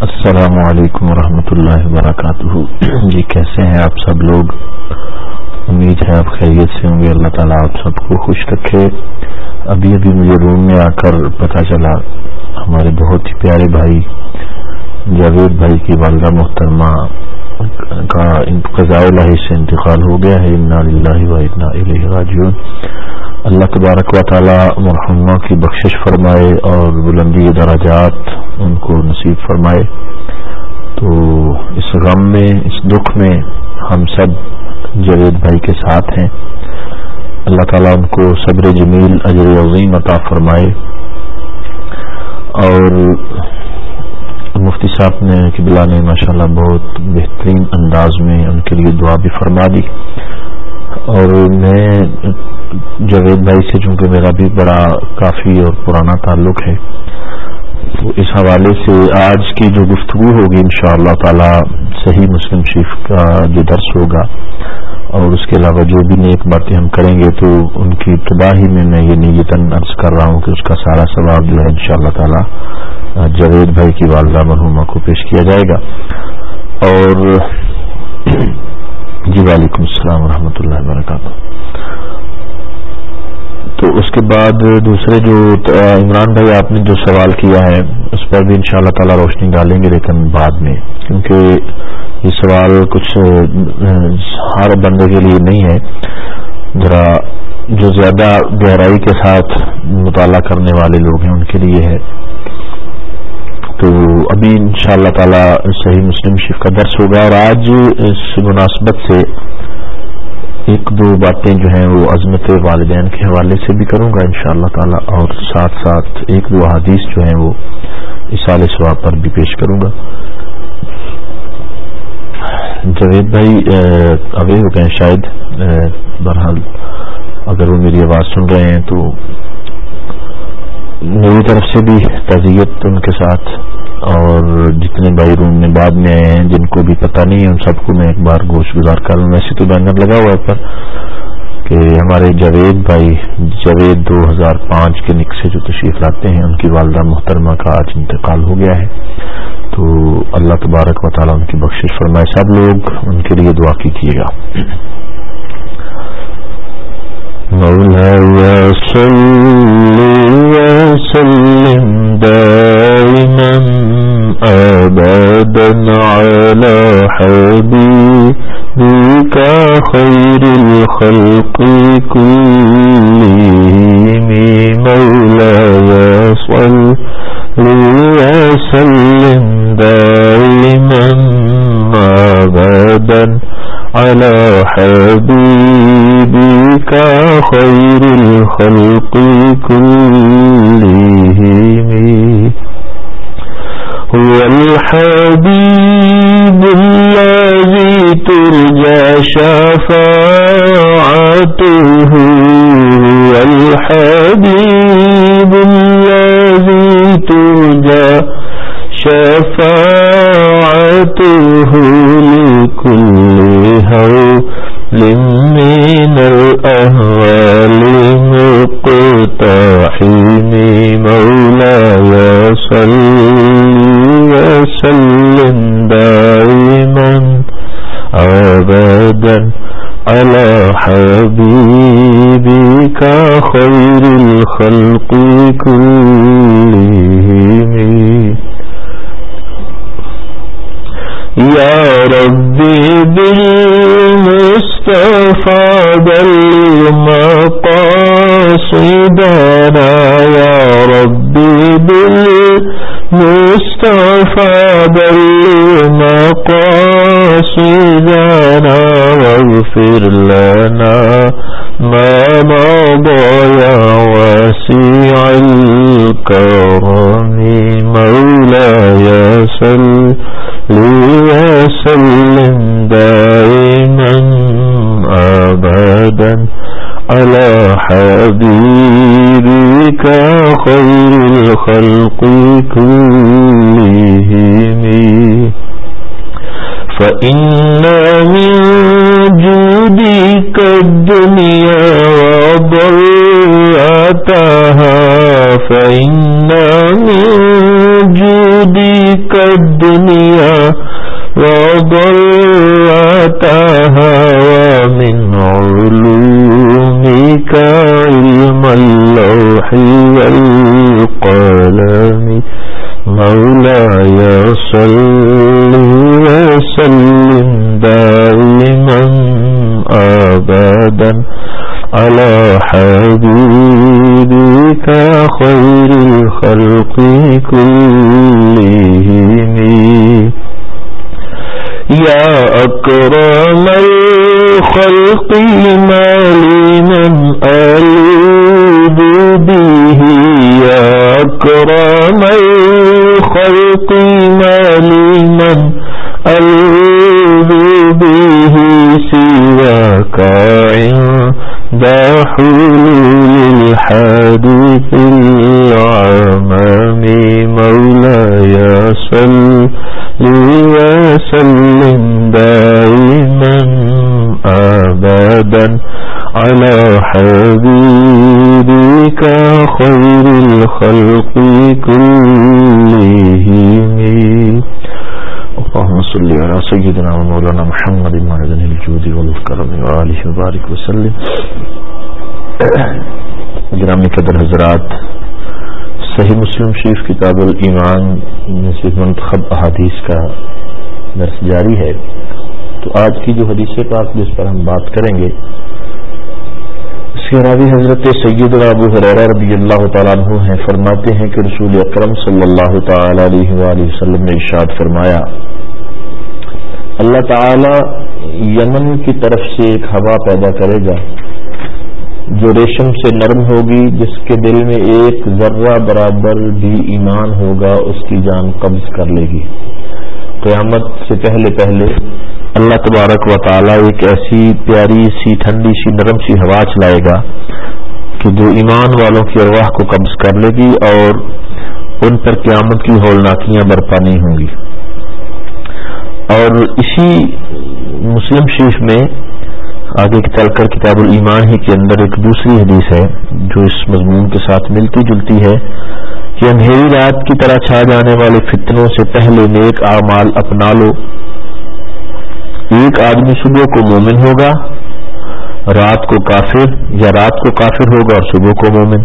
السلام علیکم ورحمۃ اللہ وبرکاتہ۔ جی کیسے ہیں آپ سب لوگ؟ امید ہے آپ خیریت سے ہوں گے۔ اللہ تعالیٰ آپ سب کو خوش رکھے۔ ابھی ابھی مجھے روم میں آ کر پتہ چلا، ہمارے بہت ہی پیارے بھائی، جاوید بھائی کی والدہ محترمہ کا اللہ سے انتقال ہو گیا ہے۔ راجعون۔ اللہ تبارک و تعالی مرحمہ کی بخشش فرمائے اور بلندی دراجات ان کو نصیب فرمائے۔ تو اس غم میں، اس دکھ میں ہم سب جوید بھائی کے ساتھ ہیں۔ اللہ تعالیٰ ان کو صبر جمیل اجر عظیم عطا فرمائے۔ اور مفتی صاحب نے قبلہ نے ماشاء اللہ بہت بہترین انداز میں ان کے لیے دعا بھی فرما دی۔ اور میں جاوید بھائی سے چونکہ میرا بھی بڑا کافی اور پرانا تعلق ہے، تو اس حوالے سے آج کی جو گفتگو ہوگی ان شاء اللہ تعالی صحیح مسلم شریف کا جو درس ہوگا، اور اس کے علاوہ جو بھی نیک باتیں ہم کریں گے تو ان کی تباہی میں میں یہ نیتن عرض کر رہا ہوں کہ اس کا سارا ثواب جو ہے ان شاء اللہ تعالی جاوید بھائی کی والدہ مرحومہ کو پیش کیا جائے گا۔ اور جی وعلیکم السلام ورحمۃ اللہ وبرکاتہ۔ تو اس کے بعد دوسرے جو عمران بھائی آپ نے جو سوال کیا ہے، اس پر بھی ان شاء اللہ تعالی روشنی ڈالیں گے لیکن بعد میں۔ کیونکہ یہ سوال کچھ، ہر بندے کے لیے نہیں ہے۔ ذرا جو زیادہ گہرائی کے ساتھ مطالعہ کرنے والے لوگ ہیں، ان کے لیے ہے۔ تو ابھی ان شاء اللہ تعالی صحیح مسلم شیخ کا درس ہوگا اور آج اس مناسبت سے ایک دو باتیں جو ہیں وہ عظمت والدین کے حوالے سے بھی کروں گا ان شاء اللہ تعالی اور ساتھ ساتھ ایک دو حادیث جو ہیں وہ اشال ثواب پر بھی پیش کروں گا۔ جاوید بھائی اوے ہو گئے شاید بہرحال اگر وہ میری آواز سن رہے ہیں تو میری طرف سے بھی تعزیت ان کے ساتھ اور جتنے بھائی روم میں بعد میں آئے ہیں، جن کو بھی پتہ نہیں ہے، ان سب کو میں ایک بار گوشت گزار کر لوں۔ ویسے تو بینر لگا ہوا ہے پر کہ ہمارے جاوید بھائی، جاوید دو ہزار پانچ کے نک سے جو تشریف لاتے ہیں، ان کی والدہ محترمہ کا آج انتقال ہو گیا ہے۔ تو اللہ تبارک و تعالیٰ ان کی بخشش فرمائے۔ سب لوگ ان کے لیے دعا کیجیے گا۔ مولاي صل وسلم دائما أبدا على حبيبك خير الخلق كلهم مولاي صل وسلم دائما أبدا على حبيبك خير الخلق كلهم. هو الحبيب الذي ترجى شفاعته. هو الحبيب الذي ترجى شفاعته لكل هول من الأهوال مقتحم مولاي صل وسلم دائما أبدا على حبيبك خير الخلق جودك كلهم يا أكرم الخلق ما على حبيبك خير الخلق كلهم. اللهم صل على سيدنا ومولانا محمد معدن الجود والكرم وآله وبارك وسلم. گرامی قدر حضرات، صحیح مسلم شریف کتاب الایمان میں سے منتخب احادیث کا درس جاری ہے۔ تو آج کی جو حدیث پاک جس پر ہم بات کریں گے، اس کے راوی حضرت سید ابو حرار رضی اللہ تعالیٰ عنہ ہیں، فرماتے ہیں کہ رسول اکرم صلی اللہ تعالی علیہ وآلہ وسلم نے ارشاد فرمایا، اللہ تعالی یمن کی طرف سے ایک ہوا پیدا کرے گا، جو ریشم سے نرم ہوگی، جس کے دل میں ایک ذرہ برابر بھی ایمان ہوگا، اس کی جان قبض کر لے گی۔ قیامت سے پہلے پہلے اللہ تبارک و تعالی ایک ایسی پیاری سی ٹھنڈی سی نرم سی ہوا چلائے گا کہ جو ایمان والوں کی ارواح کو قبض کر لے گی اور ان پر قیامت کی ہولناکیاں برپا نہیں ہوں گی۔ اور اسی مسلم شریف میں آگے چل کر کتاب الایمان ہی کے اندر ایک دوسری حدیث ہے جو اس مضمون کے ساتھ ملتی جلتی ہے۔ کہ اندھیری رات کی طرح چھا جانے والے فتنوں سے پہلے نیک اعمال اپنا لو۔ ایک آدمی صبح کو مومن ہوگا، رات کو کافر یا رات کو کافر ہوگا اور صبح کو مومن،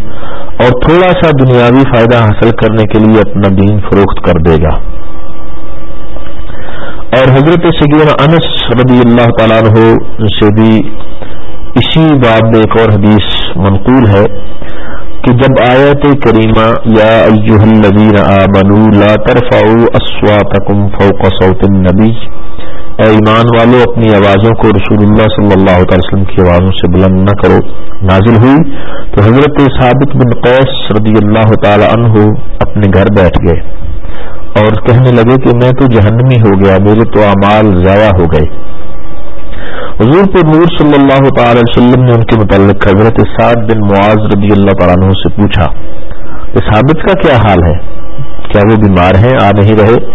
اور تھوڑا سا دنیاوی فائدہ حاصل کرنے کے لیے اپنا دین فروخت کر دے گا۔ اور حضرت سیدنا انس رضی اللہ تعالیٰ عنہ سے بھی اسی بات میں ایک اور حدیث منقول ہے۔ کہ جب آیت کریمہ، یا ایوہ الذین آمنوا لا ترفعوا اصواتکم فوق صوت النبی، اے ایمان والو، اپنی آوازوں کو رسول اللہ صلی اللہ علیہ وسلم کی آوازوں سے بلند نہ کرو۔ نازل ہوئی تو حضرت ثابت بن قیس رضی اللہ تعالی عنہ اپنے گھر بیٹھ گئے اور کہنے لگے کہ میں تو جہنمی ہو گیا، میرے تو اعمال ضائع ہو گئے۔ حضور پر نور صلی اللہ تعالی وسلم نے ان کے متعلق حضرت سعد بن معاذ رضی اللہ تعالیٰ عنہ سے پوچھا کہ ثابت کا کیا حال ہے؟ کیا وہ بیمار ہیں؟ آ نہیں رہے؟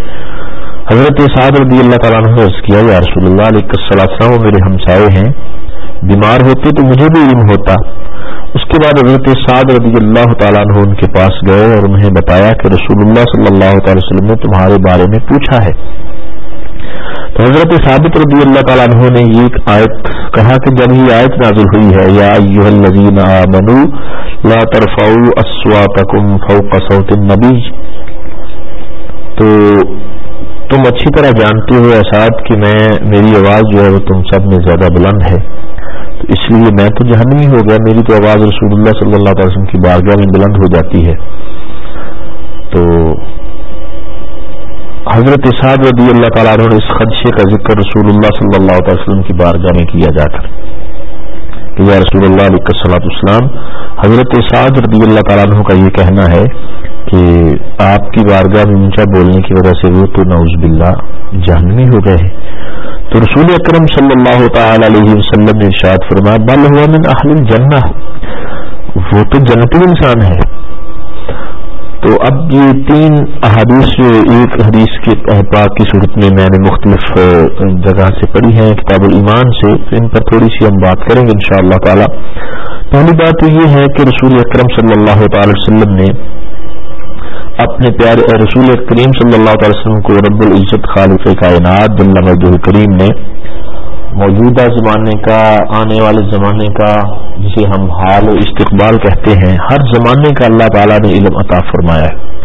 حضرت سعد رضی اللہ تعالیٰ عنہ نے کیا، یا رسول اللہ، علیہ السلام وہ میرے ہمسائے ہیں۔ بیمار ہوتے تو مجھے بھی علم ہوتا۔ اس کے بعد حضرت سعد رضی اللہ تعالیٰ عنہ ان کے پاس گئے اور انہیں بتایا کہ رسول اللہ صلی اللہ تعالی وسلم نے تمہارے بارے میں پوچھا ہے۔ حضرت ثابت رضی اللہ تعالیٰ عنہ نے یہ آیت کہا کہ جب یہ آیت نازل ہوئی ہے، یا ایوہ الذین آمنوا لا ترفعوا اصواتکم فوق صوت النبی، تو تم اچھی طرح جانتے ہو اساد کہ میں، میری آواز جو ہے وہ تم سب میں زیادہ بلند ہے۔ تو اس لیے میں تو جہنمی ہو گیا، میری تو آواز رسول اللہ صلی اللہ علیہ وسلم کی بارگاہ میں بلند ہو جاتی ہے۔ تو حضرت صاحب رضی اللہ تعالیٰ عنہ اس خدشے کا ذکر رسول اللہ صلی اللہ علیہ وسلم کی بارگاہ میں کیا جا کر کہ یا رسول اللہ علیہ صلاح السلام حضرت سعد رضی اللہ تعالیٰ عنہ کا یہ کہنا ہے کہ آپ کی بارگاہ میں اونچا بولنے کی وجہ سے وہ تو نوز باللہ جہنمی ہو گئے ہیں۔ تو رسول اکرم صلی اللہ تعالی علیہ وسلم نے ارشاد فرمایا، بل ہوا من اہل الجنہ۔ وہ تو جنتی انسان ہے تو اب یہ تین احادیث جو ایک حدیث کے پاک کی صورت میں میں نے مختلف جگہ سے پڑھی ہیں، کتاب الایمان سے ان پر تھوڑی سی ہم بات کریں گے انشاءاللہ تعالی۔ پہلی بات تو یہ ہے کہ رسول اکرم صلی اللہ تعالی وسلم نے اپنے پیارے رسول کریم صلی اللہ تعالی وسلم کو رب العزت خالق کائنات اللہ کریم نے موجودہ زمانے کا، آنے والے زمانے کا، جسے ہم حال و استقبال کہتے ہیں، ہر زمانے کا اللہ تعالیٰ نے علم عطا فرمایا ہے۔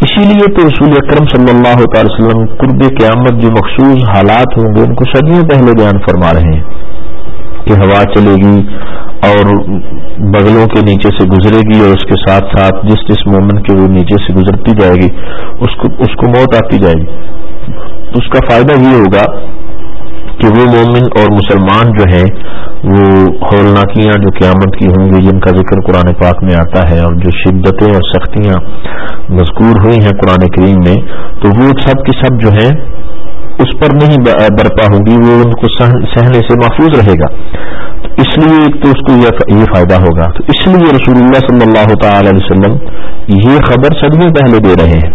اسی لیے تو رسول اکرم صلی اللہ تعالی وسلم قرب قیامت جو مخصوص حالات ہوں گے، ان کو صدیوں پہلے بیان فرما رہے ہیں کہ ہوا چلے گی اور بغلوں کے نیچے سے گزرے گی اور اس کے ساتھ ساتھ جس جس مومن کے وہ نیچے سے گزرتی جائے گی، اس کو اس کو موت آتی جائے گی۔ اس کا فائدہ یہ ہوگا کہ وہ مومن اور مسلمان جو ہیں، وہ ہولناکیاں جو قیامت کی ہوں گی، جن کا ذکر قرآن پاک میں آتا ہے اور جو شدتیں اور سختیاں مذکور ہوئی ہیں قرآن کریم میں، تو وہ سب کی سب جو ہیں، اس پر نہیں برپا ہوگی وہ ان کو سہنے سے محفوظ رہے گا۔ اس لیے ایک تو اس کو یہ فائدہ ہوگا۔ تو اس لیے رسول اللہ صلی اللہ تعالی علیہ وسلم یہ خبر صدیوں پہلے دے رہے ہیں۔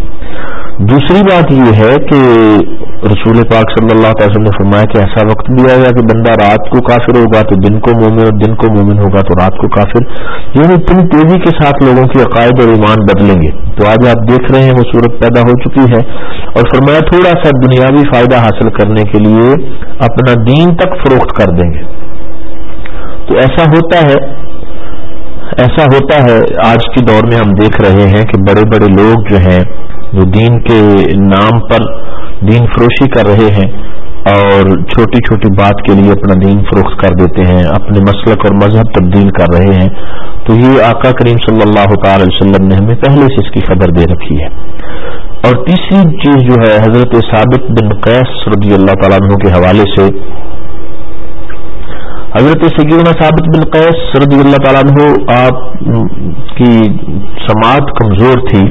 دوسری بات یہ ہے کہ رسول پاک صلی اللہ تعالی وسلم نے فرمایا کہ ایسا وقت بھی آئے گا کہ بندہ رات کو کافر ہوگا تو دن کو مومن اور دن کو مومن ہوگا تو رات کو کافر۔ یعنی اتنی تیزی کے ساتھ لوگوں کے عقائد اور ایمان بدلیں گے۔ تو آج آپ دیکھ رہے ہیں وہ صورت پیدا ہو چکی ہے اور فرمایا تھوڑا سا دنیاوی فائدہ حاصل کرنے کے لیے اپنا دین تک فروخت کر دیں گے۔ تو ایسا ہوتا ہے، ایسا ہوتا ہے آج کے دور میں ہم دیکھ رہے ہیں کہ بڑے بڑے لوگ جو ہیں وہ دین کے نام پر دین فروشی کر رہے ہیں اور چھوٹی چھوٹی بات کے لیے اپنا دین فروخت کر دیتے ہیں، اپنے مسلک اور مذہب تبدیل کر رہے ہیں۔ تو یہ آقا کریم صلی اللہ تعالی وسلم نے ہمیں پہلے سے اس کی خبر دے رکھی ہے۔ اور تیسری چیز جو ہے، حضرت ثابت بن قیس رضی اللہ تعالیٰ عنہ کے حوالے سے، حضرت سگیرنا ثابت بن قیس رضی اللہ تعالیٰ عنہ آپ کی سماعت کمزور تھی۔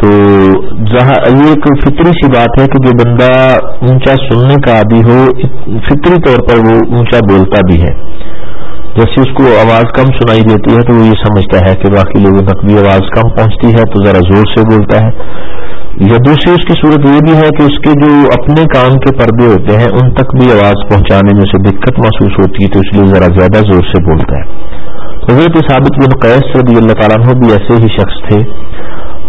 تو جہاں یہ ایک فطری سی بات ہے کہ جو بندہ اونچا سننے کا عادی ہو فطری طور پر وہ اونچا بولتا بھی ہے۔ جیسے اس کو آواز کم سنائی دیتی ہے تو وہ یہ سمجھتا ہے کہ باقی لوگوں تک بھی آواز کم پہنچتی ہے تو ذرا زور سے بولتا ہے۔ یا دوسری اس کی صورت یہ بھی ہے کہ اس کے جو اپنے کام کے پردے ہوتے ہیں، ان تک بھی آواز پہنچانے میں سے دقت محسوس ہوتی ہے تو اس لیے ذرا زیادہ زور سے بولتا ہے۔ حضرت ثابت بن قیس رضی اللہ تعالیٰ بھی ایسے ہی شخص تھے۔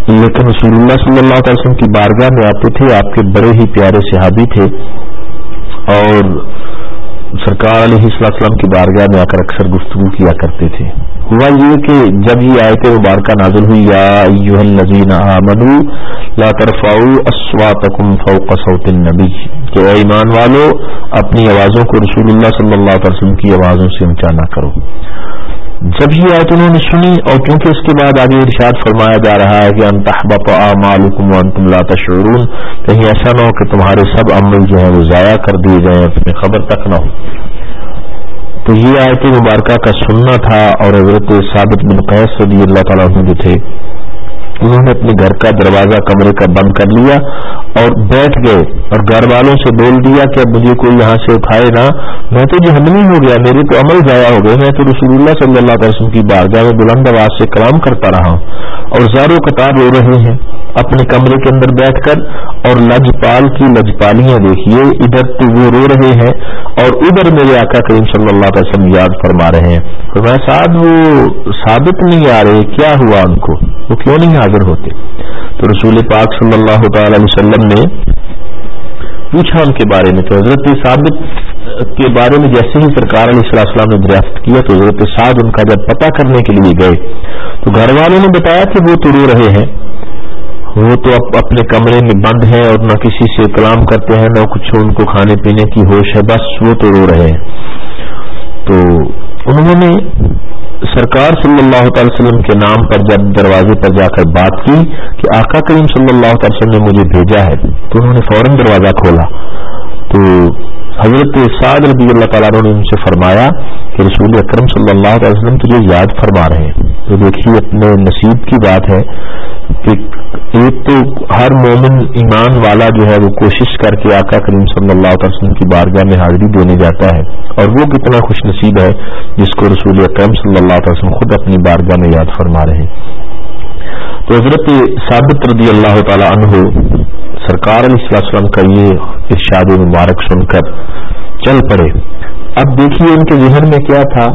لیکن رسول اللہ صلی اللہ علیہ وسلم کی بارگاہ میں آتے تھے، آپ کے بڑے ہی پیارے صحابی تھے اور سرکار علیہ السلام کی بارگاہ میں آ کر اکثر گفتگو کیا کرتے تھے۔ ہوا یہ کہ جب یہ آیت مبارکہ نازل ہوئی، یا ایوہ الذین لا ترفعوا اصواتکم فوق صوت النبی، کہ اے ایمان والو، اپنی آوازوں کو رسول اللہ صلی اللہ علیہ وسلم کی آوازوں سے اونچا نہ کرو۔ جب یہ آیت انہوں نے سنی اور چونکہ اس کے بعد آگے ارشاد فرمایا جا رہا ہے کہ انتحبط اعمالکم وانتم لا تشعرون، کہیں ایسا نہ ہو کہ تمہارے سب عمل جو ہیں وہ ضائع کر دیے جائیں تمہیں خبر تک نہ ہو۔ تو یہ آیت مبارکہ کا سننا تھا اور حضرت ثابت بن قیس رضی اللہ تعالیٰ جو تھے، انہوں نے اپنے گھر کا دروازہ، کمرے کا بند کر لیا اور بیٹھ گئے اور گھر والوں سے بول دیا کہ اب مجھے کوئی یہاں سے اٹھائے گا میں تو جہنمی ہو گیا، میرے تو عمل ضائع ہو گئے، میں تو رسول اللہ صلی اللہ علیہ وسلم کی بارگاہ میں بلند آواز سے کلام کرتا رہا ہوں۔ اور زاروں قطار رو رہے ہیں، اپنے کمرے کے اندر بیٹھ کر اور لجپال کی لجپالیاں دیکھیے، ادھر تو وہ رو رہے ہیں اور ادھر میرے آقا کریم صلی اللہ علیہ وسلم یاد فرما رہے ہیں۔ تو میں ساتھ وہ ثابت نہیں آ رہے، کیا ہوا ان کو؟ وہ کیوں نہیں حاضر ہوتے؟ تو رسول پاک صلی اللہ تعالی علیہ وسلم نے پوچھا ان کے بارے میں تو حضرت ثابت کے بارے میں جیسے ہی سرکار علیہ السلام نے دریافت کیا تو حضرت سعد ان کا جب پتہ کرنے کے لیے گئے تو گھر والوں نے بتایا کہ وہ تو رو رہے ہیں۔ وہ تو اپنے کمرے میں بند ہے اور نہ کسی سے کلام کرتے ہیں، نہ کچھ ان کو کھانے پینے کی ہوش ہے، بس وہ تو رو رہے ہیں۔ تو انہوں نے سرکار صلی اللہ تعالی وسلم کے نام پر جب دروازے پر جا کر بات کی کہ آقا کریم صلی اللہ تعالی وسلم نے مجھے بھیجا ہے، تو انہوں نے فوراً دروازہ کھولا۔ تو حضرت سعد رضی اللہ تعالیٰ نے ان سے فرمایا کہ رسول اکرم صلی اللہ علیہ وسلم تجھے یاد فرما رہے ہیں۔ تو دیکھیے، اپنے نصیب کی بات ہے کہ ایک تو ہر مومن ایمان والا جو ہے وہ کوشش کر کے آقا کریم صلی اللہ علیہ وسلم کی بارگاہ میں حاضری دینے جاتا ہے۔ اور وہ کتنا خوش نصیب ہے جس کو رسول اکرم صلی اللہ علیہ وسلم خود اپنی بارگاہ میں یاد فرما رہے ہیں۔ تو حضرت ثابت رضی اللہ تعالی عنہ سرکار علیہ السلام کا یہ ارشاد مبارک سن کر چل پڑے۔ اب دیکھیے ان کے ذہن میں کیا تھا۔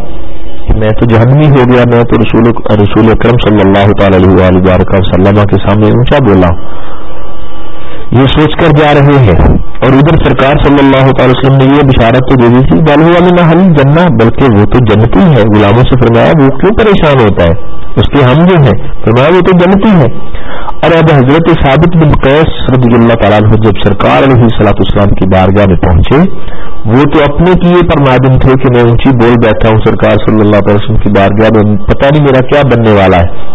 میں تو جہنمی ہو گیا، میں تو رسول رسول اکرم صلی اللہ تعالی علیہ وسلم کے سامنے اونچا بولا۔ یہ سوچ کر جا رہے ہیں۔ اور ادھر سرکار صلی اللہ تعالی وسلم نے یہ بشارت تو دے دی تھی بالو والے نہ حل جنہ بلکہ وہ تو جنتی ہے غلاموں سے فرمایا، وہ کیوں پریشان ہوتا ہے؟ اس کے ہم جو ہیں، فرمایا، وہ تو جنتی ہے اور اب حضرت ثابت بن قیس رضی اللہ تعالیٰ عنہ جب سرکار علیہ صلاح اسلام کی بارگاہ میں پہنچے، وہ تو اپنے کیے پر نادم تھے کہ میں اونچی بول بیٹھا ہوں۔ سرکار صلی اللہ علیہ وسلم کی بارگاہ میں پتہ نہیں میرا کیا بننے والا ہے۔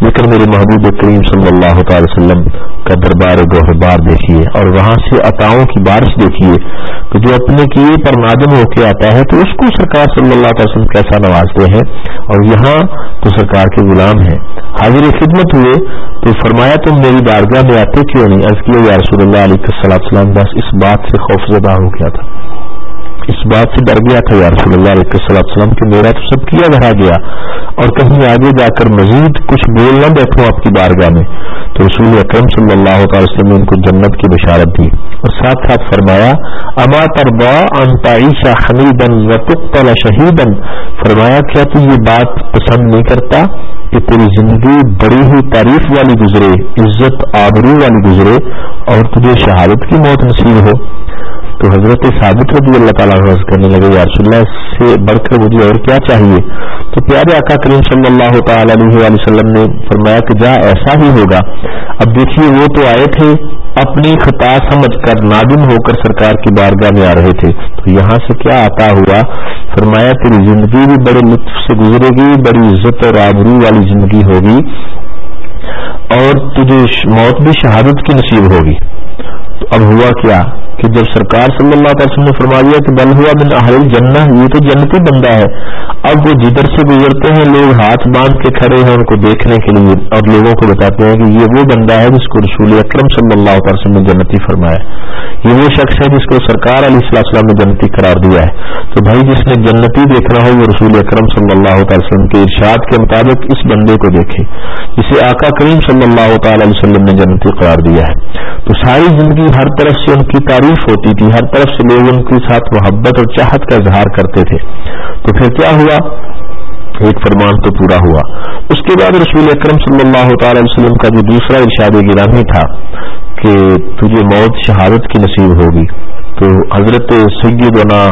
لیکن میرے محبوب کریم صلی اللہ تعالی وسلم کا دربار گوہبار دیکھیے اور وہاں سے عطاؤں کی بارش دیکھیے کہ جو اپنے کیے پر نادم ہو کے آتا ہے تو اس کو سرکار صلی اللہ تعالی وسلم کیسا نوازتے ہیں اور یہاں تو سرکار کے غلام ہیں۔ حاضر خدمت ہوئے تو فرمایا تم میری بارگاہ میں آتے کیوں نہیں؟ عرض کیا، یا رسول اللہ علیہ السلام بس اس بات سے خوف زدہ ہو گیا تھا۔ اس بات سے ڈر گیا تھا یا رسول اللہ علیہ السلام کہ میرا تو سب کیا بھرا گیا اور کہیں آگے جا کر مزید کچھ بول نہ بیٹھوں آپ کی بارگاہ میں۔ تو رسول اکرم صلی اللہ تعالی وسلم نے ان کو جنت کی بشارت دی اور ساتھ ساتھ فرمایا، اما تربا انتعیشہ حمیدن و شہیدن فرمایا، کیا تو یہ بات پسند نہیں کرتا کہ تیری زندگی بڑی ہی تعریف والی گزرے، عزت آبرو والی گزرے اور تجھے شہادت کی موت نصیب ہو؟ تو حضرت ثابت رضی اللہ تعالیٰ عرض کرنے لگے، یا رسول اللہ سے بڑھ کر مجھے اور کیا چاہیے؟ تو پیارے آقا کریم صلی اللہ تعالی علیہ وسلم نے فرمایا کہ جا ایسا ہی ہوگا۔ اب دیکھیے، وہ تو آئے تھے، اپنی خطا سمجھ کر نادم ہو کر سرکار کی بارگاہ میں آ رہے تھے۔ تو یہاں سے کیا آتا ہوا؟ فرمایا تیری زندگی بھی بڑے لطف سے گزرے گی، بڑی عزت اور آبرو والی زندگی ہوگی اور تجھے موت بھی شہادت کی نصیب ہوگی۔ تو اب ہوا کیا کہ جب سرکار صلی اللہ علیہ وسلم نے فرما دیا کہ بل ہوا بن اہل جنہ یہ تو جنتی بندہ ہے۔ اب وہ جدھر سے گزرتے ہیں، لوگ ہاتھ باندھ کے کھڑے ہیں ان کو دیکھنے کے لیے اور لوگوں کو بتاتے ہیں کہ یہ وہ بندہ ہے جس کو رسول اکرم صلی اللہ علیہ وسلم نے جنتی فرمایا یہ وہ شخص ہے جس کو سرکار علیہ السلام السلام نے جنتی قرار دیا ہے۔ تو بھائی، جس نے جنتی دیکھنا ہو، وہ رسول اکرم صلی اللہ تعالی وسلم کے ارشاد کے مطابق اس بندے کو دیکھے۔ جسے آقا کریم صلی اللہ تعالی وسلم نے جنتی قرار دیا ہے۔ تو ساری زندگی ہر طرف سے ان کی تعریف ہوتی تھی، ہر طرف سے لوگ ان کے ساتھ محبت اور چاہت کا اظہار کرتے تھے۔ تو پھر کیا ہوا؟ ایک فرمان تو پورا ہوا۔ اس کے بعد رسول اکرم صلی اللہ تعالی وسلم کا جو دوسرا ارشاد گرامی تھا کہ تجھے موت شہادت کی نصیب ہوگی۔ تو حضرت سیدنا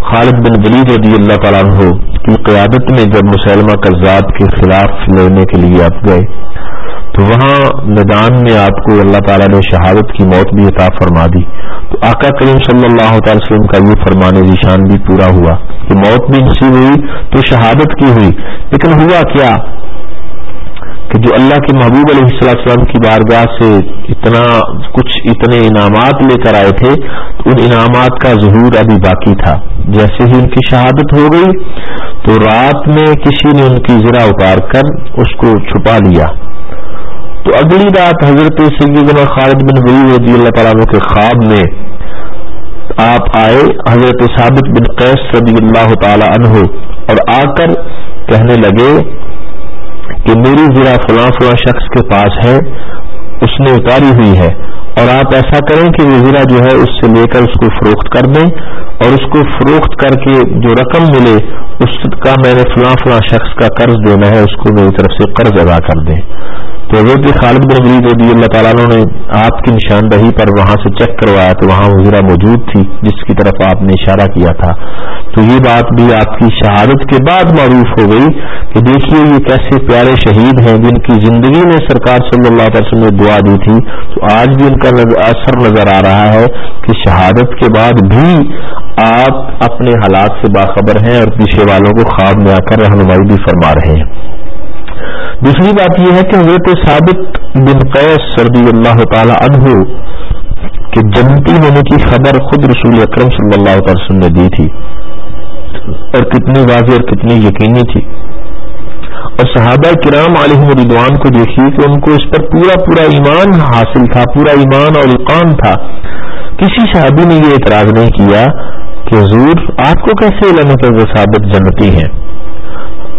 خالد بن ولید رضی اللہ تعالیٰ عنہ کی قیادت میں جب مسلمہ کزاد کے خلاف لڑنے کے لیے آپ گئے تو وہاں میدان میں آپ کو اللہ تعالیٰ نے شہادت کی موت بھی عطا فرما دی۔ تو آقا کریم صلی اللہ تعالی وسلم کا یہ فرمان ذیشان بھی پورا ہوا کہ موت بھی نصیب ہوئی تو شہادت کی ہوئی۔ لیکن ہوا کیا کہ جو اللہ کے محبوب علیہ السلام کی بارگاہ سے اتنا کچھ اتنے انعامات لے کر آئے تھے، تو ان انعامات کا ظہور ابھی باقی تھا۔ جیسے ہی ان کی شہادت ہو گئی تو رات میں کسی نے ان کی ذرا اتار کر اس کو چھپا لیا۔ تو اگلی رات حضرت سیدنا خالد بن ولید رضی اللہ تعالیٰ کے خواب میں آپ آئے، حضرت ثابت بن قیس رضی اللہ تعالی عنہ اور آ کر کہنے لگے کہ میری ذرا فلاں فلاں شخص کے پاس ہے، اس نے اتاری ہوئی ہے اور آپ ایسا کریں کہ وہ ذرا جو ہے اس سے لے کر اس کو فروخت کر دیں اور اس کو فروخت کر کے جو رقم ملے، اس کا میں نے فلاں فلاں شخص کا قرض دینا ہے، اس کو میری طرف سے قرض ادا کر دیں۔ تو حضرت خالد بن ولید رضی اللہ تعالیٰ نے آپ کی نشاندہی پر وہاں سے چیک کروایا تو وہاں وزیرہ موجود تھی، جس کی طرف آپ نے اشارہ کیا تھا۔ تو یہ بات بھی آپ کی شہادت کے بعد معروف ہو گئی کہ دیکھیے یہ کیسے پیارے شہید ہیں، جن کی زندگی میں سرکار صلی اللہ علیہ وسلم نے دعا دی تھی۔ تو آج بھی ان کا اثر نظر آ رہا ہے کہ شہادت کے بعد بھی آپ اپنے حالات سے باخبر ہیں اور پیچھے والوں کو خواب میں آ کر رہنمائی بھی فرما رہے ہیں۔ دوسری بات یہ ہے کہ حضرت ثابت بن قیس سردی اللہ تعالی عنہ کہ جنتی ہونے کی خبر خود رسول اکرم صلی اللہ علیہ وسلم نے دی تھی اور کتنی واضح اور کتنی یقینی تھی۔ اور صحابہ کرام علیہ مردوان کو دیکھیے کہ ان کو اس پر پورا پورا ایمان حاصل تھا، پورا ایمان اور اقام تھا۔ کسی صحابی نے یہ اعتراض نہیں کیا کہ حضور، آپ کو کیسے علم ہے کہ ثابت جنتی ہیں؟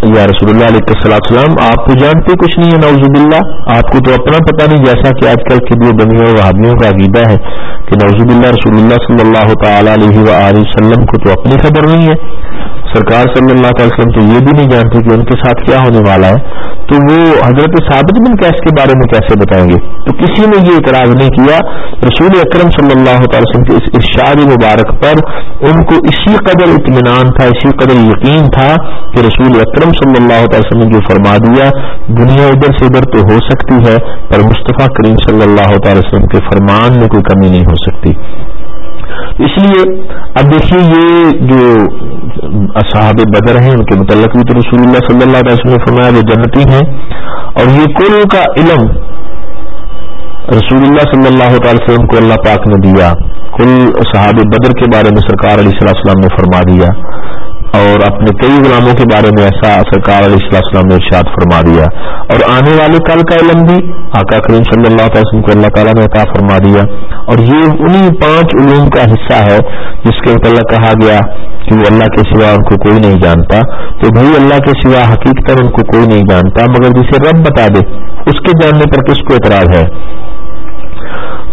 یا رسول اللہ علیہ السلام آپ کو جانتے کچھ نہیں ہے نوزب اللہ آپ کو تو اپنا پتہ نہیں، جیسا کہ آج کل کے لیے بنی اور وہابیوں کا عقیدہ ہے کہ نوزب اللہ رسول اللہ صلی اللہ تعالی علیہ وسلم کو تو اپنی خبر نہیں ہے۔ سرکار صلی اللہ علیہ وسلم تو یہ بھی نہیں جانتے کہ ان کے ساتھ کیا ہونے والا ہے، تو وہ حضرت ثابت بن کیس کے بارے میں کیسے بتائیں گے؟ تو کسی نے یہ اعتراض نہیں کیا، رسول اکرم صلی اللہ تعالی وسلم کے اس ارشاد مبارک پر ان کو اسی قدر اطمینان تھا، اسی قدر یقین تھا کہ رسول اکرم صلی اللہ تعالی وسلم نے جو فرما دیا، دنیا ادھر سے ادھر تو ہو سکتی ہے، پر مصطفیٰ کریم صلی اللہ تعالی وسلم کے فرمان میں کوئی کمی نہیں ہو سکتی۔ اس لیے اب دیکھیے یہ جو اصحاب بدر ہیں، ان کے متعلق بھی تو رسول اللہ صلی اللہ علیہ وسلم نے فرمایا وہ جنتی ہیں۔ اور یہ کل کا علم رسول اللہ صلی اللہ تعالی وسلم کو اللہ پاک نے دیا۔ کل صحاب بدر کے بارے میں سرکار علیہ صلی السلام نے فرما دیا۔ اور اپنے کئی غلاموں کے بارے میں ایسا سرکار علیہ السلام نے ارشاد فرما دیا۔ اور آنے والے کل کا علم بھی آقا کریم صلی اللہ علیہ وسلم کو اللہ تعالیٰ نے عطا فرما دیا۔ اور یہ انہی پانچ علوم کا حصہ ہے جس کے متعلق کہا گیا کہ وہ اللہ کے سوا ان کو کوئی نہیں جانتا۔ تو بھائی اللہ کے سوا حقیقت ان کو کوئی نہیں جانتا، مگر جسے رب بتا دے، اس کے جاننے پر کس کو اعتراض ہے؟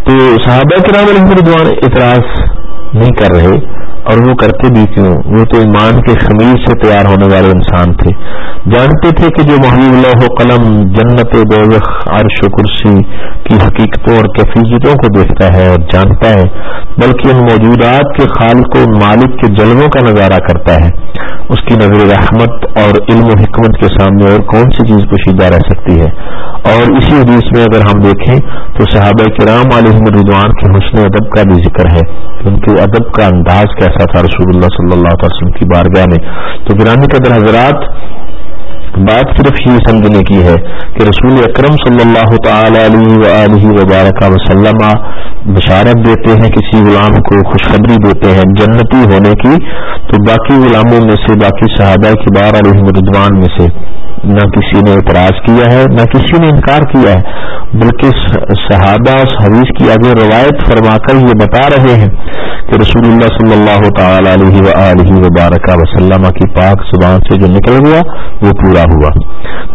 تو صحابہ کرام علیہ رضوان اعتراض نہیں کر رہے۔ اور وہ کرتے بھی کیوں؟ وہ تو ایمان کے خمیر سے تیار ہونے والے انسان تھے۔ جانتے تھے کہ جو محبوب اللہ قلم، جنت دوزخ، عرش و کرسی کی حقیقتوں اور کیفیتوں کو دیکھتا ہے اور جانتا ہے، بلکہ ان موجودات کے خالق و مالک کے جلووں کا نظارہ کرتا ہے۔ اس کی نظر رحمت اور علم و حکمت کے سامنے اور کون سی چیز پوشیدہ رہ سکتی ہے؟ اور اسی حدیث میں اگر ہم دیکھیں تو صحابہ کرام علیہ رضوان کے حسن ادب کا بھی ذکر ہے۔ ان کے ادب کا انداز کیسا تھا رسول اللہ صلی اللہ علیہ وسلم کی بارگاہ میں۔ تو گرامی قدر حضرات، بات صرف یہ سمجھنے کی ہے کہ رسول اکرم صلی اللہ تعالی علیہ وبارک وسلم بشارت دیتے ہیں، کسی غلام کو خوشخبری دیتے ہیں، جنتی ہونے کی۔ تو باقی غلاموں میں سے، باقی صحابہ کی بار علیہ رضوان میں سے نہ کسی نے اعتراض کیا ہے، نہ کسی نے انکار کیا ہے، بلکہ صحابہ اس حدیث کی آگے روایت فرما کر یہ بتا رہے ہیں کہ رسول اللہ صلی اللہ تعالی علیہ وبارک وسلم کی پاک زبان سے جو نکل گیا وہ پورا ہوا۔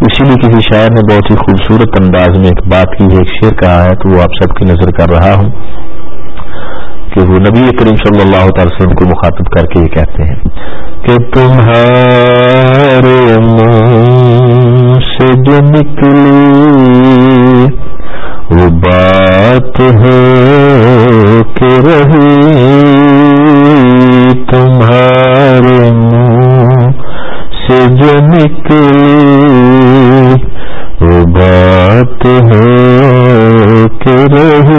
اسی لیے کسی شاعر نے بہت ہی خوبصورت انداز میں ایک بات کی ہے ایک شعر کہا ہے تو وہ آپ سب کی نظر کر رہا ہوں کہ وہ نبی کریم صلی اللہ تعالی وسلم کو مخاطب کر کے یہ کہتے ہیں کہ تمہارے منہ سے جو نکلی وہ بات ہے کہ رہی تمہارے منہ سے جو نکلی وہ بات ہے کہ رہی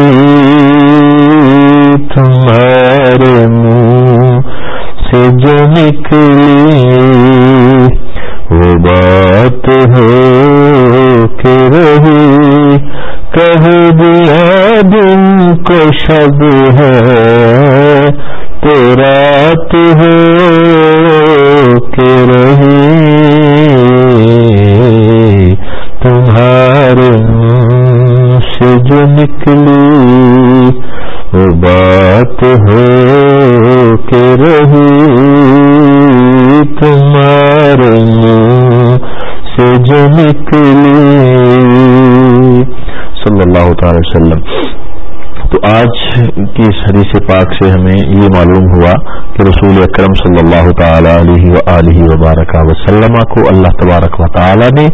صلی اللہ وسلم۔ تو آج کی اس حدیث پاک سے ہمیں یہ معلوم ہوا کہ رسول اکرم صلی اللہ تعالی علیہ و وبارک وسلم کو اللہ تبارک و تعالی نے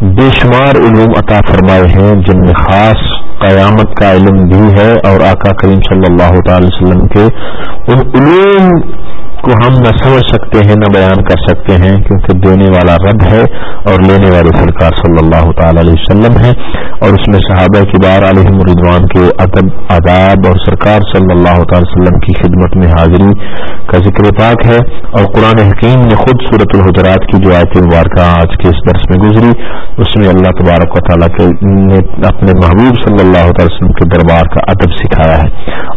بے شمار علوم عطا فرمائے ہیں، جن میں خاص قیامت کا علم بھی ہے اور آقا کریم صلی اللہ تعالی وسلم کے ان علوم کو ہم نہ سمجھ سکتے ہیں، نہ بیان کر سکتے ہیں، کیونکہ دینے والا رب ہے اور لینے والے سرکار صلی اللہ تعالی علیہ وسلم ہے اور اس میں صحابہ کبار علیہ مردوان کے ادب، آداب اور سرکار صلی اللہ تعالی وسلم کی خدمت میں حاضری کا ذکر پاک ہے اور قرآن حکیم نے خود صورت الحجرات کی جو آیت مبارکہ آج کے اس درس میں گزری، اس میں اللہ تبارک و تعالیٰ نے اپنے محبوب صلی اللہ تعالی وسلم کے دربار کا ادب سکھایا ہے۔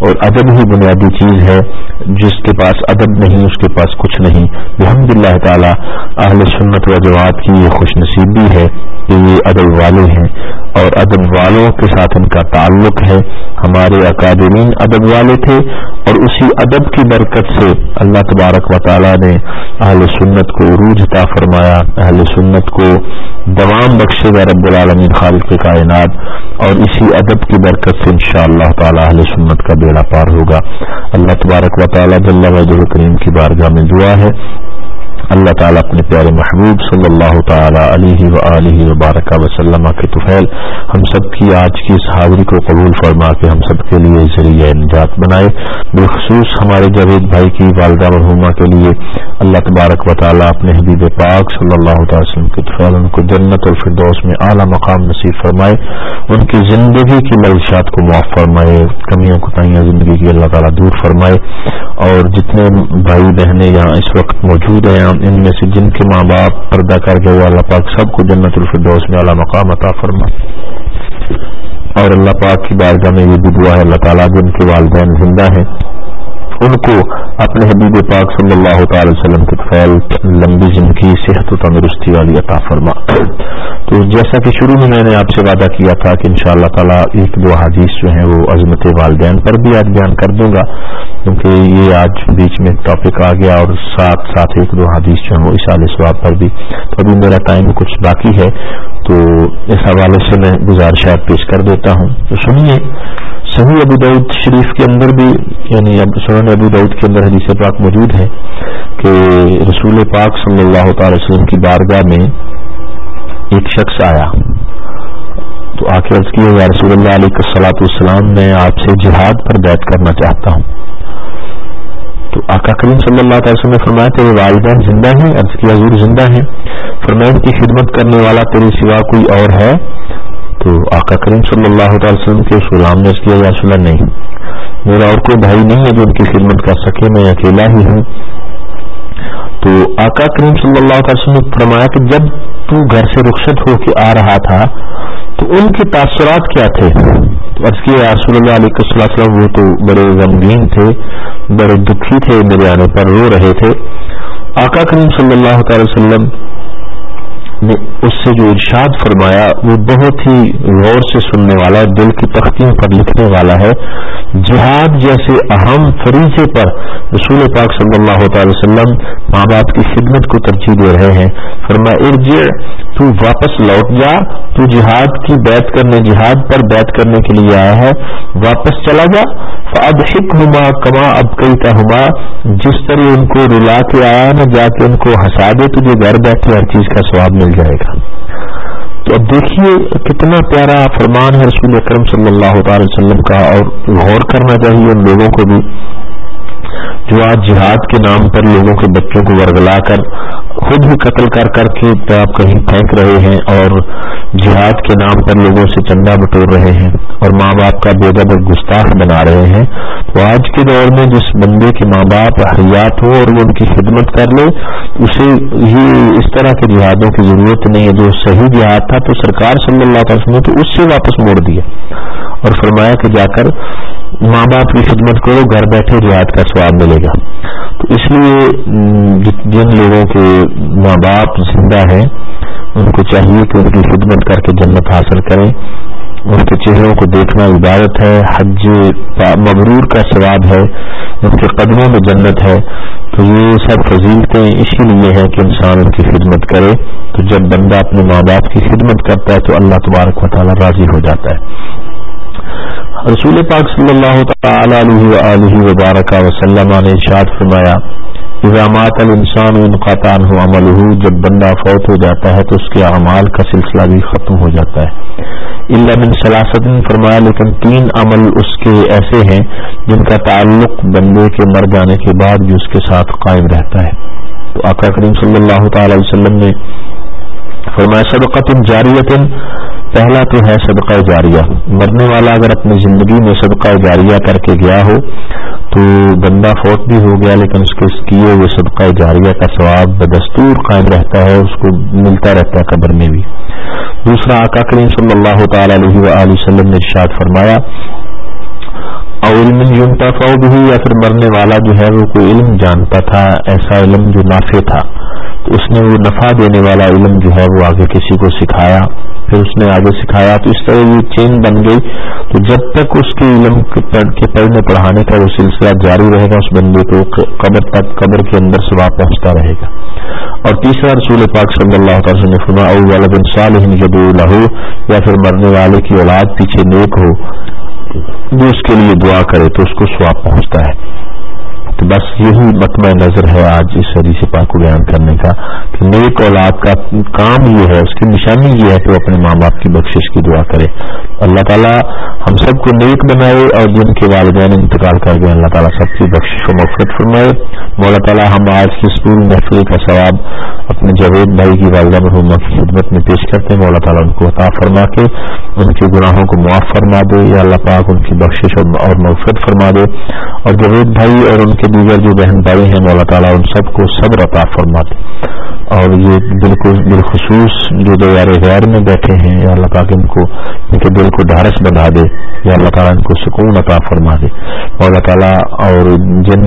اور ادب ہی بنیادی چیز ہے، جس کے پاس ادب نہیں، اس کے پاس کچھ نہیں۔ الحمد اللہ تعالیٰ، اہل سنت و جواب کی یہ خوش نصیبی ہے کہ یہ ادب والے ہیں اور ادب والوں کے ساتھ ان کا تعلق ہے۔ ہمارے اکادرین ادب والے تھے اور اسی ادب کی برکت سے اللہ تبارک و تعالیٰ نے اہل سنت کو عروج عطا فرمایا۔ اہل سنت کو دوام بخشے گا رب العالمین خالق کائنات اور اسی ادب کی برکت سے انشاءاللہ اللہ تعالیٰ اہل سنت کا بیڑا پار ہوگا۔ اللہ تبارک و تعالیٰ جل کریم کی بارگاہ میں دعا ہے۔ اللہ تعالیٰ اپنے پیارے محبوب صلی اللہ تعالی علیہ و وبارک وسلم کے طفیل ہم سب کی آج کی اس حاضری کو قبول فرما کے ہم سب کے لیے ذریعہ نجات بنائے۔ بالخصوص ہمارے جاوید بھائی کی والدہ مرحوما کے لیے اللہ تبارک و تعالیٰ اپنے حبیب پاک صلی اللہ تعالی وسلم کے طفیل ان کو جنت الفردوس میں اعلیٰ مقام نصیب فرمائے۔ ان کی زندگی کی للشات کو معاف فرمائے۔ کمیاں کوتاہیاں زندگی کی اللہ تعالیٰ دور فرمائے۔ اور جتنے بھائی بہنیں یہاں اس وقت موجود ہیں ان میں سے جن کے ماں باپ پردہ کر گئے اللہ پاک سب کو جنت الفردوس میں اعلیٰ مقام عطا فرما۔ اور اللہ پاک کی بارگاہ میں یہ بھی دعا ہے، اللہ تعالیٰ جن کے والدین زندہ ہیں۔ ان کو اپنے حبیب پاک صلی اللہ تعالی وسلم کے فیل لمبی زندگی، صحت و تندرستی والی عطا فرما۔ تو جیسا کہ شروع میں میں نے آپ سے وعدہ کیا تھا کہ انشاءاللہ شاء اللہ ایک دو حدیث جو ہیں وہ عظمت والدین پر بھی آج بیان کر دوں گا، کیونکہ یہ آج بیچ میں ٹاپک آ گیا اور ساتھ ساتھ ایک دو حدیث جو ہیں وہ اشال سواب پر بھی۔ تو ابھی میرا ٹائم کچھ باقی ہے، تو اس حوالے سے میں گزارشات پیش کر دیتا ہوں۔ تو سنیے، صحیح ابو دعود شریف کے اندر بھی یعنی اب سنن ابو دعود کے اندر حدیث پاک موجود ہے کہ رسول پاک صلی اللہ تعالی وسلم کی بارگاہ میں ایک شخص آیا تو آ کے عرض کی یا رسول اللہ علیہ صلاحت السلام میں آپ سے جہاد پر بیت کرنا چاہتا ہوں. تو آقا کریم صلی اللہ تعالی وسلم نے فرمایا، تیرے والدین زندہ ہیں؟ عرض کی، حضور زندہ ہیں. فرمائن کی خدمت کرنے والا تیرے سوا کوئی اور ہے؟ تو آقا کریم صلی اللہ تعالی وسلم کے اس غلام نے اس کیا یا رسول نہیں۔ میرا اور کوئی بھائی نہیں ہے جو ان کی خدمت کر سکے، میں اکیلا ہی ہوں۔ تو آقا کریم صلی اللہ تعالی وسلم نے فرمایا کہ جب تو گھر سے رخصت ہو کے آ رہا تھا، تو ان کے تاثرات کیا تھے؟ عرض کیا رسول اللہ علیہ وسلم وہ تو بڑے غمگین تھے، بڑے دکھی تھے، میرے آنے پر رو رہے تھے۔ آقا کریم صلی اللہ تعالی وسلم نے اس سے جو ارشاد فرمایا، وہ بہت ہی غور سے سننے والا ہے دل کی تختیوں پر لکھنے والا ہے۔ جہاد جیسے اہم فریضے پر رسول پاک صلی اللہ تعالی وسلم ماں باپ کی خدمت کو ترجیح دے رہے ہیں۔ فرما ارجع، تو واپس لوٹ جا۔ تو جہاد کی بیت کرنے، جہاد پر بیت کرنے کے لیے آیا ہے۔ واپس چلا جا۔ اب حک ہما کما اب کئی کا ہما جس طرح ان کو رلا کے آیا نا جا کے ان کو ہنسا دے، تجھے گھر بیٹھے ہر چیز کا سواب مل جائے گا۔ تو اب دیکھیے کتنا پیارا فرمان ہے رسول اکرم صلی اللہ تعالی وسلم کا اور غور کرنا چاہیے ان لوگوں کو بھی۔ جو آج جہاد کے نام پر لوگوں کے بچوں کو ورگلا کر خود بھی قتل کر کر کے آپ کہیں پھینک رہے ہیں اور جہاد کے نام پر لوگوں سے چندہ بٹور رہے ہیں اور ماں باپ کا بے دب گستاخ بنا رہے ہیں، تو آج کے دور میں جس بندے کے ماں باپ حیات ہو اور وہ ان کی خدمت کر لے، اسے یہ اس طرح کے جہادوں کی ضرورت نہیں ہے۔ جو صحیح جہاد تھا تو سرکار صلی اللہ تعالی وسلم تو اس سے واپس موڑ دیا۔ اور فرمایا کہ جا کر ماں باپ کی خدمت کرو، گھر بیٹھے رعایت کا سواب ملے گا۔ تو اس لیے جن لوگوں کے ماں باپ زندہ ہیں، ان کو چاہیے کہ ان کی خدمت کر کے جنت حاصل کریں۔ ان کے چہروں کو دیکھنا عبادت ہے، حج مبرور کا ثواب ہے، ان کے قدموں میں جنت ہے۔ تو یہ سب فضیلتیں اسی لیے ہیں کہ انسان ان کی خدمت کرے۔ تو جب بندہ اپنے ماں باپ کی خدمت کرتا ہے، تو اللہ تبارک و تعالیٰ راضی ہو جاتا ہے۔ رسول پاک صلی اللہ تعالی علیہ وبارک وسلم نے ارشاد فرمایا اظامات الانسان انقطان ہو عمل ہو جب بندہ فوت ہو جاتا ہے تو اس کے اعمال کا سلسلہ بھی ختم ہو جاتا ہے۔ اللہ من سلاست فرمایا، لیکن تین عمل اس کے ایسے ہیں جن کا تعلق بندے کے مر جانے کے بعد بھی اس کے ساتھ قائم رہتا ہے۔ تو آقا کریم صلی اللہ تعالی وسلم نے فرمایا صدقت جاریت پہلا تو ہے صدقہ جاریہ۔ مرنے والا اگر اپنی زندگی میں صدقہ جاریہ کر کے گیا ہو، تو بندہ فوت بھی ہو گیا، لیکن اس کے کیے ہوئے صدقہ جاریہ کا ثواب بدستور قائم رہتا ہے اس کو ملتا رہتا ہے قبر میں بھی۔ دوسرا آقا کریم صلی اللہ تعالی علیہ وآلہ وسلم نے ارشاد فرمایا علم یونتا بھی یا پھر مرنے والا جو ہے وہ کوئی علم جانتا تھا، ایسا علم جو نافع تھا۔ تو اس نے وہ نفع دینے والا علم جو ہے وہ آگے کسی کو سکھایا۔ پھر اس نے آگے سکھایا، تو اس طرح یہ چین بن گئی تو جب تک اس کے علم کے پڑھنے پڑھانے کا وہ سلسلہ جاری رہے گا، اس بندے کو قبر تک قبر کے اندر سے پہنچتا رہے گا۔ اور تیسرا رسول پاک صلی اللہ تعالی نے فرما او صالح یدعو لہو، یا پھر مرنے والے کی اولاد پیچھے نیک ہو۔ جو اس کے لیے دعا کرے تو اس کو سواب پہنچتا ہے۔ تو بس یہی مطمع نظر ہے آج اس حدیث پاک کو بیان کرنے کا کہ نیک اولاد کا کام یہ ہے، اس کی نشانی یہ ہے کہ وہ اپنے ماں باپ کی بخشش کی دعا کرے۔ اللہ تعالیٰ ہم سب کو نیک بنائے اور جن کے والدین انتقال کر گئے، اللہ تعالیٰ سب کی بخشش و مفرت فرمائے۔ مولا تعالیٰ ہم آج کی اسکول محفل کا ثواب اپنے جاوید بھائی کی والدہ مرحوما کی خدمت میں پیش کرتے ہیں۔ مولا تعالیٰ ان کو عطا فرما کے ان کے گناہوں کو معاف فرما دے۔ یا اللہ پاک ان کی بخشش اور مغفرت فرما دے۔ اور جاوید بھائی اور ان کے دیگر جو بہن بھائی ہیں، مولا تعالیٰ ان سب کو صبر عطا فرما دے اور یہ بالکل بالخصوص جو دیار غیر میں بیٹھے ہیں، یا اللہ پاک ان کو، ان کے دل کو ڈھارس بندھا دے، یا اللہ تعالیٰ ان کو سکون عطا فرما دے اور اللہ تعالیٰ اور جن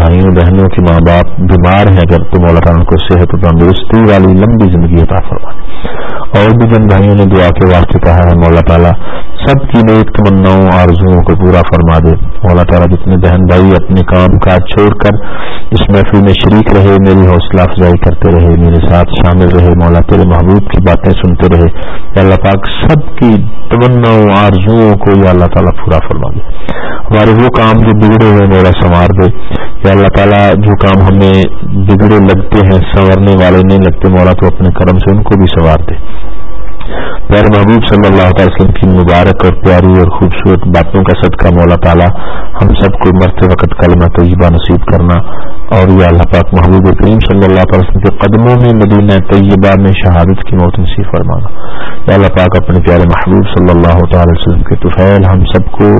بھائیوں، بہنوں کے ماں باپ بیمار ہیں، اگر تو اللہ تعالیٰ ان کو صحت و تندرستی والی لمبی زندگی عطا فرما دے اور بھی جن بھائیوں نے دعا کے واسطے کہا ہے، مولا تعالیٰ سب کی نیک تمناؤں آرزوؤں کو پورا فرما دے۔ مولا تعالیٰ جتنے بہن بھائی اپنے کام کاج چھوڑ کر اس محفل میں شریک رہے، میری حوصلہ افزائی کرتے رہے، میرے ساتھ شامل رہے، مولا تیرے محبوب کی باتیں سنتے رہے۔ یا اللہ پاک سب کی تمناؤں، آرزوؤں کو یا اللہ تعالیٰ پورا فرما دے۔ ہمارے وہ کام جو بگڑے ہوئے میرا سنوار دے۔ یا اللہ تعالیٰ جو کام ہمیں بگڑے لگتے ہیں سنورنے والے نہیں لگتے، مولا تو اپنے کرم سے ان کو بھی سنوار دے۔ پیارے محبوب صلی اللہ علیہ وسلم کی مبارک اور پیاری اور خوبصورت باتوں کا صدقہ مولا تعالیٰ ہم سب کو مرتے وقت کلمہ طیبہ نصیب کرنا اور یہ اللہ پاک محبوب کریم صلی اللہ علیہ وسلم کے قدموں میں مدینہ طیبہ میں شہادت کی موت نصیب فرمانا۔ یا اللہ پاک اپنے پیارے محبوب صلی اللہ تعالی وسلم کے طفیل ہم سب کو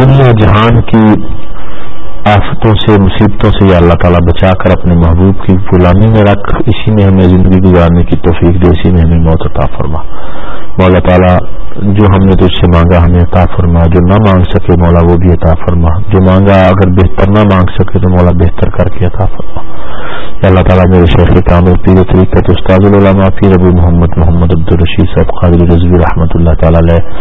دنیا جہان کی آفتوں سے، مصیبتوں سے یا اللہ تعالیٰ بچا کر اپنے محبوب کی غلامی میں رکھ، اسی میں ہمیں زندگی گزارنے کی توفیق دے، اسی میں ہمیں موت عطا فرما۔ مولا تعالیٰ جو ہم نے تجھ سے مانگا ہمیں عطا فرما، جو نہ مانگ سکے مولا وہ بھی عطا فرما۔ جو مانگا اگر بہتر نہ مانگ سکے تو مولا بہتر کر کے عطا فرما۔ اللہ تعالیٰ میرے شیخ کامل پیر طریقت استاد العلماء پیر ابو محمد محمد عبدالرشید صاحب قادر رضوی رحمۃ اللہ تعالیٰ علیہ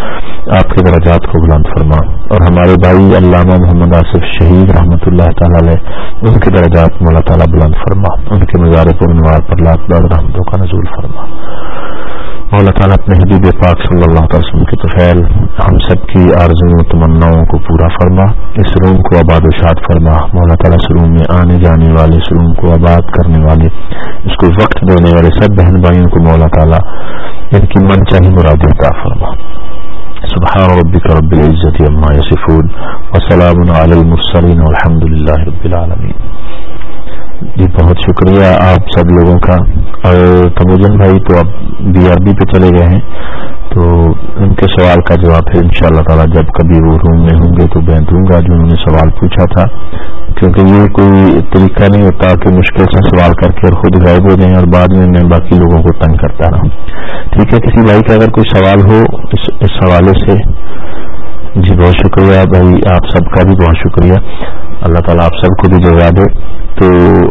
آپ کے درجات کو بلند فرما۔ اور ہمارے بھائی علامہ محمد آصف شہید رحمۃ اللہ تعالیٰ علیہ ان کے درجات میں اللہ تعالیٰ بلند فرما۔ ان کے مزار پر نوار پر لاکھ بار رحمتوں کا نزول فرما۔ اللہ تعالیٰ اپنے حبیب پاک صلی اللہ علیہ وسلم کے طفیل ہم سب کی آرزوں و تمناؤں کو پورا فرما، اس روم کو آباد و شاد فرما۔ مولا تعالیٰ اس روم میں آنے جانے والے، اس روم کو آباد کرنے والے، اس کو وقت دینے والے سب بہن بھائیوں کو مولا تعالیٰ ان کی من چاہی مراد عطا فرما۔ سبحان ربك رب العزة عما يصفون وسلام على المرسلين والحمد لله رب العالمين جی بہت شکریہ آپ سب لوگوں کا۔ اور تموجن بھائی تو اب بی آر بی پہ چلے گئے ہیں، تو ان کے سوال کا جواب ہے ان شاء اللہ تعالیٰ جب کبھی وہ روم میں ہوں گے تو میں دوں گا، جو انہوں نے سوال پوچھا تھا۔ کیونکہ یہ کوئی طریقہ نہیں ہوتا کہ مشکل سے سوال کر کے اور خود غائب ہو جائیں اور بعد میں میں باقی لوگوں کو تنگ کرتا رہا ٹھیک ہے، کسی بھائی کا اگر کوئی سوال ہو، اس اس حوالے سے جی بہت شکریہ بھائی، آپ سب کا بھی بہت شکریہ۔ اللہ تعالیٰ آپ سب کو بھی جگہ دے۔ تو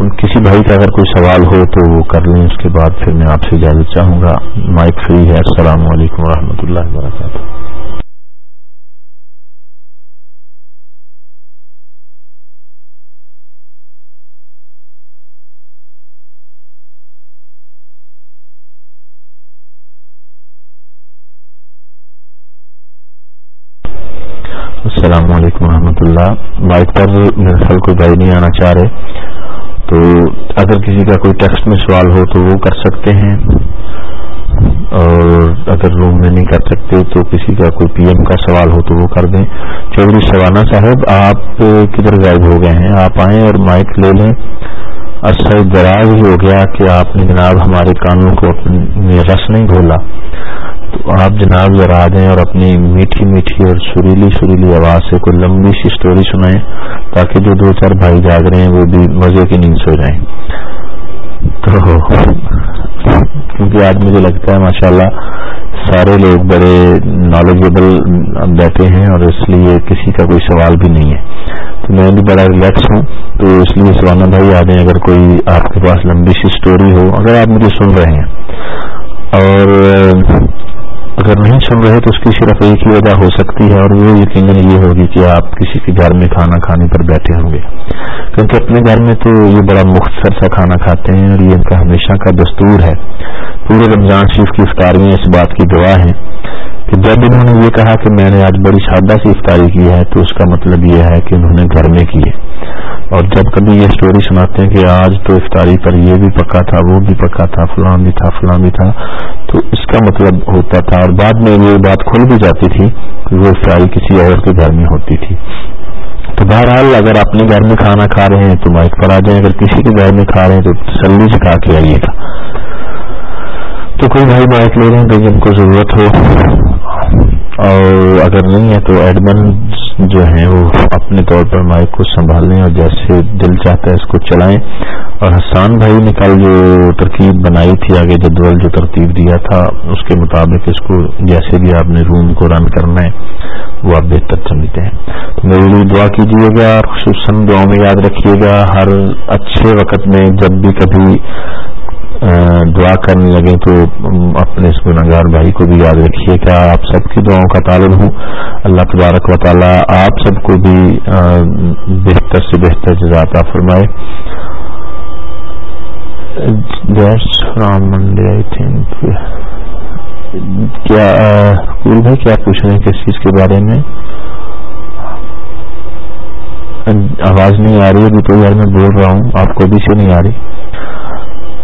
کسی بھائی کا اگر کوئی سوال ہو تو وہ کر لیں، اس کے بعد پھر میں آپ سے اجازت چاہوں گا۔ مائک فری ہے۔ السلام علیکم و اللہ وبرکاتہ۔ السلام علیکم ورحمۃ اللہ۔ بائک پر میرے خیال کوئی بھائی نہیں آنا چاہ رہے۔ تو اگر کسی کا کوئی ٹیکسٹ میں سوال ہو تو وہ کر سکتے ہیں۔ اور اگر روم میں نہیں کر سکتے تو کسی کا کوئی پی ایم کا سوال ہو تو وہ کر دیں۔ چودھری سوانہ صاحب، آپ کدھر غائب ہو گئے ہیں؟ آپ آئیں اور مائک لے لیں۔ اصل دراز ہی ہو گیا کہ آپ نے جناب ہمارے قانون کو اپنے رس نہیں بھولا۔ تو آپ جناب ذرا آ جائیں اور اپنی میٹھی میٹھی اور سریلی سریلی آواز سے کوئی لمبی سی اسٹوری سنائیں تاکہ جو دو چار بھائی جاگ رہے ہیں وہ بھی مزے کی نیند سو جائیں۔ تو کیونکہ آج مجھے لگتا ہے ماشاءاللہ سارے لوگ بڑے نالجبل بیٹھے ہیں اور اس لیے کسی کا کوئی سوال بھی نہیں ہے۔ تو میں بھی بڑا ریلیکس ہوں، تو اس لیے سوانا بھائی آ جائیں اگر کوئی آپ کے پاس لمبی سی اسٹوری ہو، اگر آپ مجھے سن رہے ہیں۔ اور اگر نہیں سن رہے تو اس کی صرف ایک ہی وجہ ہو سکتی ہے اور وہ یقیناً یہ ہوگی کہ آپ کسی کے گھر میں کھانا کھانے پر بیٹھے ہوں گے۔ کیونکہ اپنے گھر میں تو یہ بڑا مختصر سا کھانا کھاتے ہیں اور یہ ان کا ہمیشہ کا دستور ہے۔ پورے رمضان شریف کی افطار میں اس بات کی دعا ہے۔ کہ جب انہوں نے یہ کہا کہ میں نے آج بڑی سادہ سی افطاری کی ہے تو اس کا مطلب یہ ہے کہ انہوں نے گھر میں کی ہے۔ اور جب کبھی یہ سٹوری سناتے ہیں کہ آج تو افطاری پر یہ بھی پکا تھا، وہ بھی پکا تھا فلاں بھی تھا فلاں بھی تھا، تو اس کا مطلب ہوتا تھا۔ اور بعد میں یہ بات کھل بھی جاتی تھی کہ وہ افطاری کسی اور کے گھر میں ہوتی تھی۔ تو بہرحال اگر اپنے گھر میں کھانا کھا رہے ہیں تو مائک پر آ جائیں۔ اگر کسی کے گھر میں کھا رہے ہیں تو تسلی سے کھا کے آئیے گا۔ تو کوئی بھائی مائک لے رہے ہیں جن کو ضرورت ہو۔ اور اگر نہیں ہے تو ایڈمن جو ہیں وہ اپنے طور پر مائک کو سنبھالیں اور جیسے دل چاہتا ہے اس کو چلائیں۔ اور حسان بھائی نے کل جو ترکیب بنائی تھی، آگے جدول جو ترتیب دیا تھا، اس کے مطابق اس کو جیسے بھی آپ نے روم کو رن کرنا ہے، وہ آپ بہتر سمجھتے ہیں۔ تو میرے لیے دعا کیجیے گا اور خصوصاً دعاؤں میں یاد رکھیے گا، ہر اچھے وقت میں جب بھی کبھی دعا کرنے لگے تو اپنے اس گناگار بھائی کو بھی یاد رکھیے کہ آپ سب کی دعاؤں کا طالب ہوں۔ اللہ تبارک و تعالیٰ آپ سب کو بھی بہتر سے بہتر جزاتا فرمائے۔ منڈے آئی کیا بھائی، کیا پوچھ رہے ہیں کس چیز کے بارے میں؟ آواز نہیں آ رہی ابھی تو یار میں بول رہا ہوں، آپ کو بھی سے نہیں آ رہی۔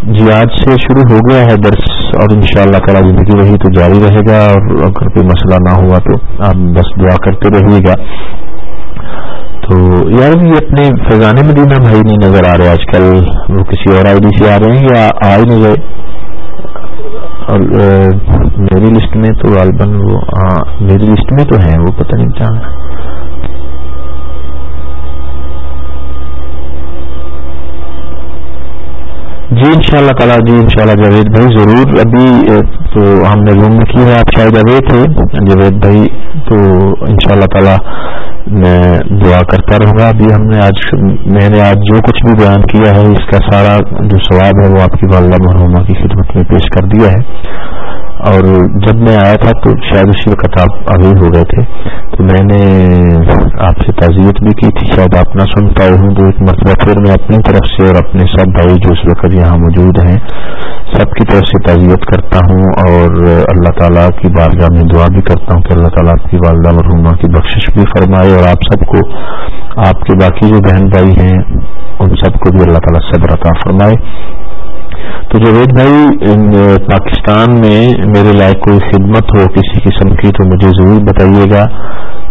جی آج سے شروع ہو گیا ہے درس اور ان شاء اللہ تعالیٰ زندگی رہی تو جاری رہے گا اور اگر کوئی مسئلہ نہ ہوا تو آپ بس دعا کرتے رہیے گا۔ تو یار یہ اپنے فیضان مدینہ بھائی نہیں نظر آ رہے آج کل۔ وہ کسی اور آئی ڈی سے آ رہے ہیں یا آ ہی نہیں گئے۔ اور میری لسٹ میں تو غالباً وہ میری لسٹ میں تو ہیں، وہ پتہ نہیں کیا جی ان شاء اللہ تعالیٰ جی ان شاء اللہ جاوید بھائی ضرور۔ ابھی تو ہم نے روم میں کی ہے آپ شاید اوے تھے۔ جاوید بھائی، تو ان شاء اللہ تعالیٰ میں دعا کرتا رہوں گا۔ ابھی ہم نے آج، میں نے آج جو کچھ بھی بیان کیا ہے، اس کا سارا جو ثواب ہے، وہ آپ کی والدہ مرحوما کی خدمت میں پیش کر دیا ہے۔ اور جب میں آیا تھا تو شاید اسی وقت آپ ابھی ہو گئے تھے، تو میں نے آپ سے تعزیت بھی کی تھی، شاید آپ نہ سن پائے ہوں تو ایک مرتبہ پھر میں اپنی طرف سے اور اپنے سب بھائی جو اس وقت یہاں موجود ہیں، سب کی طرف سے تعزیت کرتا ہوں اور اللہ تعالیٰ کی بارگاہ میں دعا بھی کرتا ہوں کہ اللہ تعالیٰ کی والدہ مرحوما کی بخشش بھی فرمائے اور آپ سب کو، آپ کے باقی جو بہن بھائی ہیں، ان سب کو بھی اللہ تعالیٰ صبر عطا فرمائے۔ تو جاوید بھائی پاکستان میں میرے لائق کوئی خدمت ہو، کسی قسم کی، تو مجھے ضرور بتائیے گا۔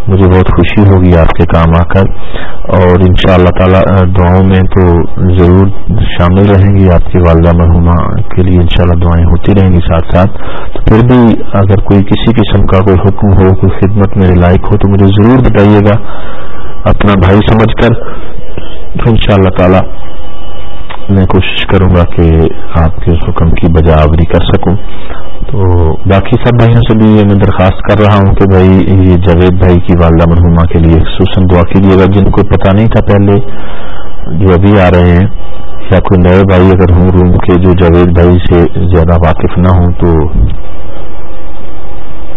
مجھے بہت خوشی ہوگی آپ کے کام آ کر۔ اور ان شاء اللہ تعالی دعاؤں میں تو ضرور شامل رہیں گی۔ آپ کی والدہ مرحوما کے لیے انشاءاللہ دعائیں ہوتی رہیں گی ساتھ ساتھ۔ تو پھر بھی اگر کوئی کسی قسم کا کوئی حکم ہو، کوئی خدمت میرے لائق ہو، تو مجھے ضرور بتائیے گا۔ اپنا بھائی سمجھ کر تو ان شاء اللہ تعالی میں کوشش کروں گا کہ آپ کے حکم کی بجاوری کر سکوں۔ تو باقی سب بھائیوں سے بھی یہ میں درخواست کر رہا ہوں کہ بھائی، یہ جاوید بھائی کی والدہ مرحوما کے لیے خصوصاً دعا کیجیے۔ گا جن کو پتہ نہیں تھا پہلے جو ابھی آ رہے ہیں، یا کوئی نئے بھائی اگر ہوں روم کے جو جاوید بھائی سے زیادہ واقف نہ ہوں، تو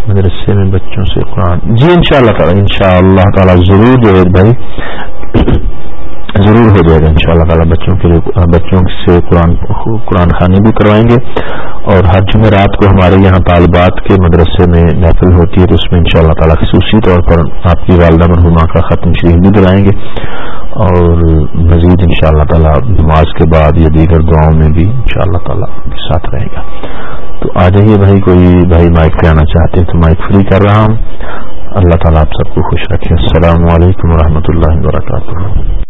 مدرسے میں بچوں سے قرآن۔ جی ان شاء اللہ تعالیٰ ان شاء اللہ تعالیٰ، ضرور جاوید بھائی۔ ضرور ہو جائے گا ان شاء اللہ تعالیٰ بچوں کے لیے بچوں سے قرآن قرآن خانی بھی کروائیں گے اور ہر جمعرات کو ہمارے یہاں طالبات کے مدرسے میں محفل ہوتی ہے، تو اس میں ان شاء اللہ تعالیٰ خصوصی طور پر آپ کی والدہ مرحوما کا ختم شریف بھی دلائیں گے اور مزید ان شاء اللہ تعالیٰ نماز کے بعد یا دیگر دعاؤں میں بھی ان شاء اللہ تعالیٰ ساتھ رہے گا۔ تو آ جائیے بھائی، کوئی بھائی مائک پہ آنا چاہتے ہیں تو مائک فری کر رہا ہوں۔ اللہ تعالیٰ آپ سب کو خوش رکھے۔ السلام علیکم و اللہ وبرکاتہ۔